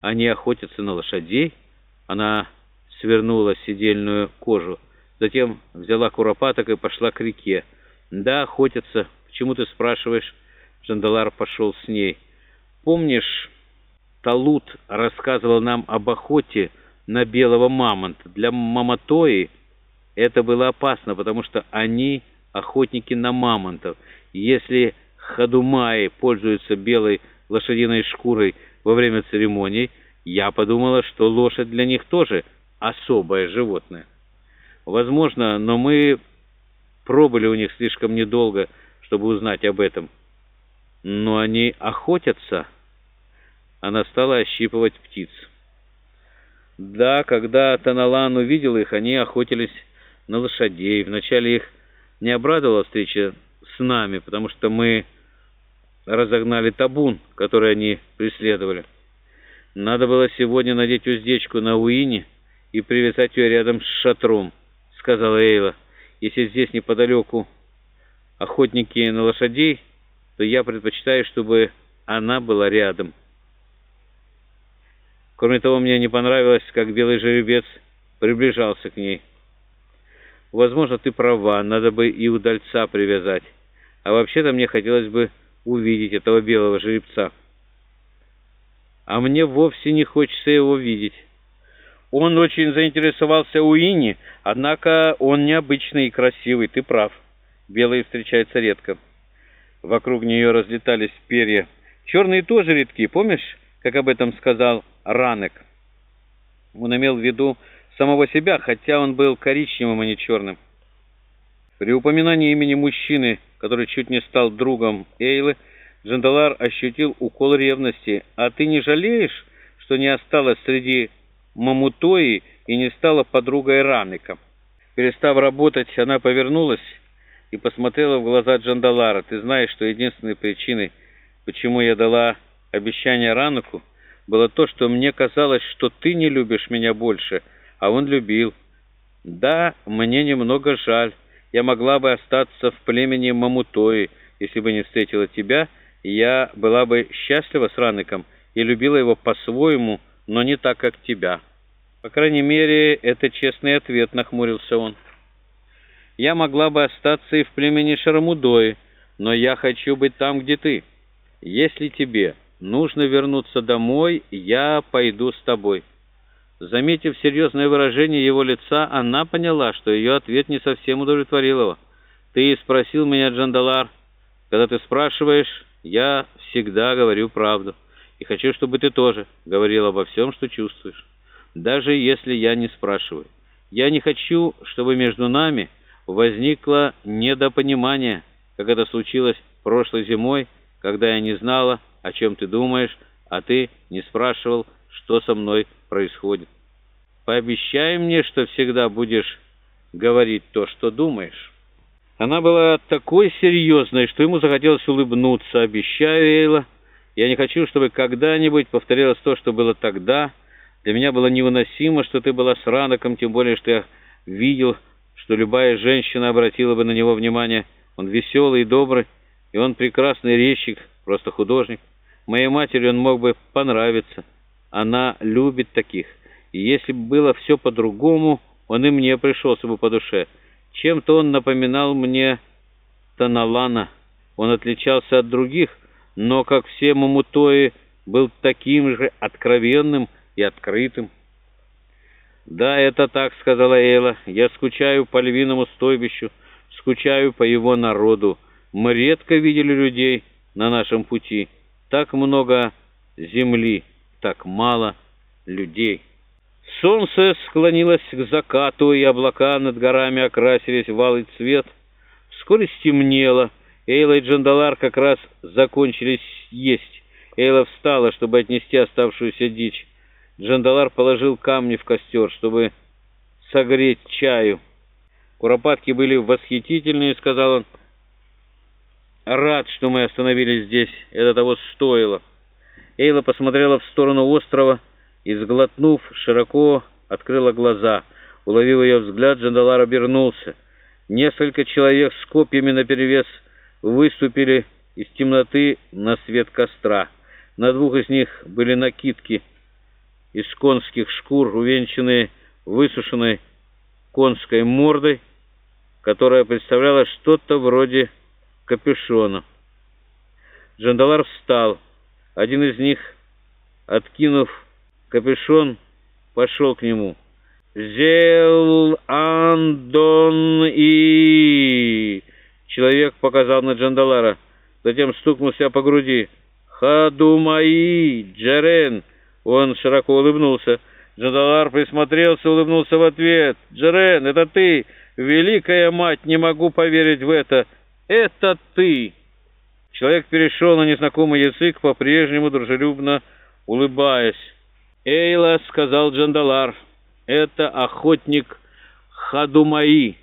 Они охотятся на лошадей. Она свернула седельную кожу. Затем взяла куропаток и пошла к реке. Да, охотятся. Почему ты спрашиваешь? Джандалар пошел с ней. Помнишь, Талут рассказывал нам об охоте на белого мамонта. Для маматои это было опасно, потому что они охотники на мамонтов. Если ходумаи пользуются белой лошадиной шкурой во время церемоний, я подумала, что лошадь для них тоже особое животное. Возможно, но мы пробыли у них слишком недолго, чтобы узнать об этом. Но они охотятся. Она стала ощипывать птиц. Да, когда Таналан увидел их, они охотились на лошадей. Вначале их не обрадовала встреча с нами, потому что мы разогнали табун, который они преследовали. Надо было сегодня надеть уздечку на Уине и привязать ее рядом с шатром, сказала Эйла. Если здесь неподалеку охотники на лошадей, то я предпочитаю, чтобы она была рядом. Кроме того, мне не понравилось, как белый жеребец приближался к ней. Возможно, ты права, надо бы и удальца привязать. А вообще-то мне хотелось бы увидеть этого белого жеребца. А мне вовсе не хочется его видеть. Он очень заинтересовался Уинни, однако он необычный и красивый, ты прав. Белые встречаются редко. Вокруг нее разлетались перья. Черные тоже редки, помнишь, как об этом сказал Ранек? Он имел в виду самого себя, хотя он был коричневым, а не черным. При упоминании имени мужчины, который чуть не стал другом Эйлы, Джандалар ощутил укол ревности. «А ты не жалеешь, что не осталась среди Мамутои и не стала подругой Ранека?» Перестав работать, она повернулась и посмотрела в глаза Джандалара. «Ты знаешь, что единственной причиной, почему я дала обещание Ранеку, было то, что мне казалось, что ты не любишь меня больше, а он любил. Да, мне немного жаль». Я могла бы остаться в племени Мамутои, если бы не встретила тебя, я была бы счастлива с Раныком и любила его по-своему, но не так, как тебя. По крайней мере, это честный ответ, нахмурился он. Я могла бы остаться и в племени Шарамудои, но я хочу быть там, где ты. Если тебе нужно вернуться домой, я пойду с тобой». Заметив серьезное выражение его лица, она поняла, что ее ответ не совсем удовлетворил его. «Ты спросил меня, Джандалар. Когда ты спрашиваешь, я всегда говорю правду. И хочу, чтобы ты тоже говорил обо всем, что чувствуешь. Даже если я не спрашиваю. Я не хочу, чтобы между нами возникло недопонимание, как это случилось прошлой зимой, когда я не знала, о чем ты думаешь, а ты не спрашивал, что со мной происходит. Пообещай мне, что всегда будешь говорить то, что думаешь». Она была такой серьезной, что ему захотелось улыбнуться. «Обещаю, Эйла, я не хочу, чтобы когда-нибудь повторилось то, что было тогда. Для меня было невыносимо, что ты была с Раноком, тем более, что я видел, что любая женщина обратила бы на него внимание. Он веселый и добрый, и он прекрасный резчик, просто художник. Моей матери он мог бы понравиться». Она любит таких. И если бы было все по-другому, он и мне пришелся бы по душе. Чем-то он напоминал мне Таналана. Он отличался от других, но, как все мамутои, был таким же откровенным и открытым. «Да, это так», — сказала Эйла. «Я скучаю по львиному стойбищу, скучаю по его народу. Мы редко видели людей на нашем пути. Так много земли» так мало людей. Солнце склонилось к закату, и облака над горами окрасились в алый цвет. Вскоре стемнело. Эйла и Джандалар как раз закончились есть. Эйла встала, чтобы отнести оставшуюся дичь. Джандалар положил камни в костер, чтобы согреть чаю. Куропатки были восхитительные, сказал он. Рад, что мы остановились здесь. Это того стоило. Эйла посмотрела в сторону острова и, сглотнув, широко открыла глаза. Уловив ее взгляд, Джандалар обернулся. Несколько человек с копьями наперевес выступили из темноты на свет костра. На двух из них были накидки из конских шкур, увенчанные высушенной конской мордой, которая представляла что-то вроде капюшона. Джандалар встал. Один из них, откинув капюшон, пошел к нему. «Зел Андон и...» Человек показал на Джандалара, затем стукнул себя по груди. «Хадумаи, Джерен!» Он широко улыбнулся. Джандалар присмотрелся, улыбнулся в ответ. «Джерен, это ты! Великая мать, не могу поверить в это! Это ты!» Человек перешел на незнакомый язык, по-прежнему дружелюбно улыбаясь. «Эйла», — сказал Джандалар, — «это охотник Хадумаи,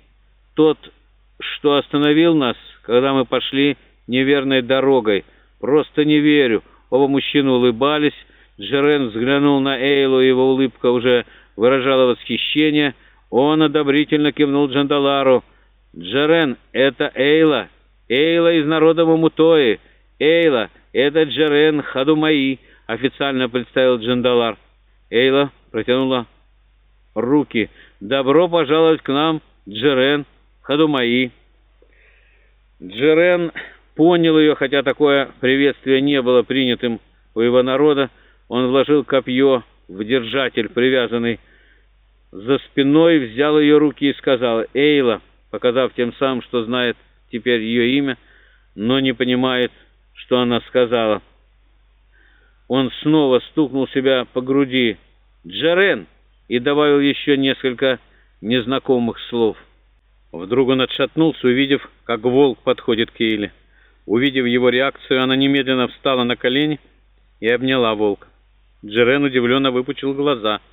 тот, что остановил нас, когда мы пошли неверной дорогой. Просто не верю». Оба мужчины улыбались. Джерен взглянул на Эйлу, его улыбка уже выражала восхищение. Он одобрительно кивнул Джандалару. «Джерен, это Эйла, Эйла из народа Мамутои. Эйла, это Джерен Хадумаи», — официально представил Джандалар. Эйла протянула руки. «Добро пожаловать к нам, Джерен Хадумаи». Джерен понял ее, хотя такое приветствие не было принятым у его народа. Он вложил копье в держатель, привязанный за спиной, взял ее руки и сказал «Эйла», показав тем самым, что знает теперь ее имя, но не понимает, что она сказала. Он снова стукнул себя по груди «Джарен!» и добавил еще несколько незнакомых слов. Вдруг он отшатнулся, увидев, как волк подходит к Эйле. Увидев его реакцию, она немедленно встала на колени и обняла волка. Джерен удивленно выпучил глаза —